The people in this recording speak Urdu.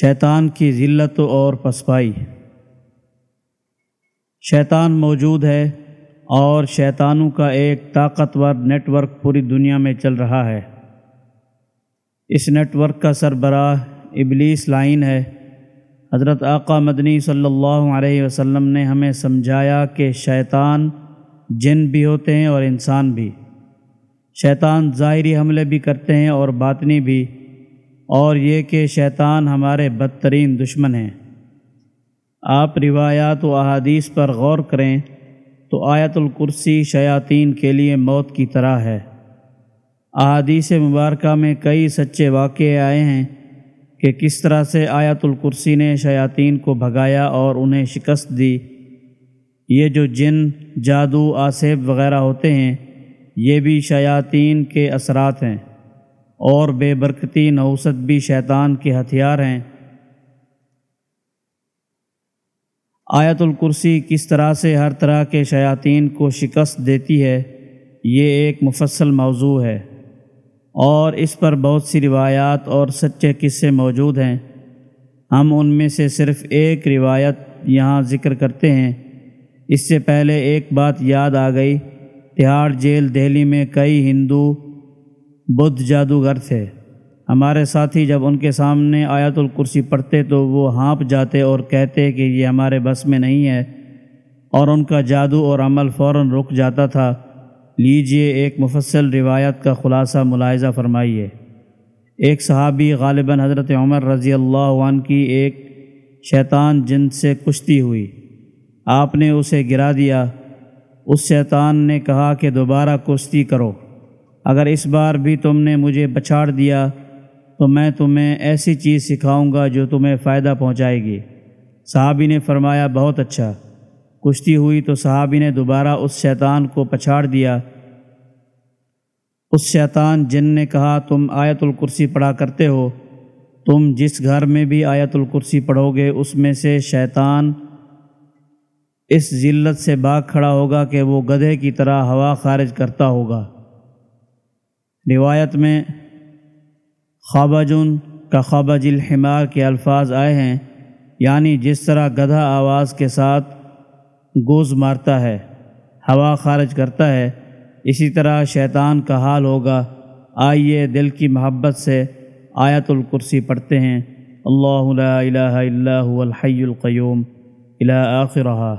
شیطان کی ذلت اور پسپائی۔ شیطان موجود ہے اور شیطانوں کا ایک طاقتور نیٹ ورک پوری دنیا میں چل رہا ہے۔ اس نیٹ ورک کا سربراہ ابلیس لائن ہے۔ حضرت آقا مدنی صلی اللہ علیہ وسلم نے ہمیں سمجھایا کہ شیطان جن بھی ہوتے ہیں اور انسان بھی۔ شیطان ظاہری حملے بھی کرتے ہیں اور باطنی بھی۔ اور یہ کہ شیطان ہمارے بدترین دشمن ہیں۔ آپ روایات و احادیث پر غور کریں تو آیت الکرسی شیاطین کے لیے موت کی طرح ہے۔ احادیث مبارکہ میں کئی سچے واقعے آئے ہیں کہ کس طرح سے آیت الکرسی نے شیاطین کو بھگایا اور انہیں شکست دی۔ یہ جو جن، جادو آصیب وغیرہ ہوتے ہیں، یہ بھی شیاطین کے اثرات ہیں۔ اور بے برکتی نوسط بھی شیطان کے ہتھیار ہیں۔ آیت الکرسی کس طرح سے ہر طرح کے شیاطین کو شکست دیتی ہے، یہ ایک مفصل موضوع ہے۔ اور اس پر بہت سی روایات اور سچے قصے موجود ہیں۔ ہم ان میں سے صرف ایک روایت یہاں ذکر کرتے ہیں۔ اس سے پہلے ایک بات یاد آ گئی، تہاڑ جیل دہلی میں کئی ہندو بدھ جادوگر تھے۔ ہمارے ساتھی جب ان کے سامنے آیت الکرسی پڑھتے تو وہ ہانپ جاتے اور کہتے کہ یہ ہمارے بس میں نہیں ہے اور ان کا جادو اور عمل فوراً رک جاتا تھا۔ لیجیے ایک مفصل روایت کا خلاصہ ملاحظہ فرمائیے۔ ایک صحابی غالباً حضرت عمر رضی اللہ عنہ کی ایک شیطان جن سے کشتی ہوئی۔ آپ نے اسے گرا دیا۔ اس شیطان نے کہا کہ دوبارہ کشتی کرو۔ اگر اس بار بھی تم نے مجھے بچھاڑ دیا، تو میں تمہیں ایسی چیز سکھاؤں گا جو تمہیں فائدہ پہنچائے گی۔ صحابی نے فرمایا، بہت اچھا۔ کشتی ہوئی تو صحابی نے دوبارہ اس شیطان کو پچھاڑ دیا۔ اس شیطان جن نے کہا، تم آیت الکرسی پڑھا کرتے ہو، تم جس گھر میں بھی آیت الکرسی پڑھو گے، اس میں سے شیطان اس ذلت سے باغ کھڑا ہوگا کہ وہ گدھے کی طرح ہوا خارج کرتا ہوگا۔ روایت میں خوابجن کا خوابج الحمار کے الفاظ آئے ہیں یعنی جس طرح گدھا آواز کے ساتھ گوز مارتا ہے، ہوا خارج کرتا ہے، اسی طرح شیطان کا حال ہوگا۔ آئیے دل کی محبت سے آیت الکرسی پڑھتے ہیں۔ اللہ لا الہ الا هو الحی القیوم الى آخرہ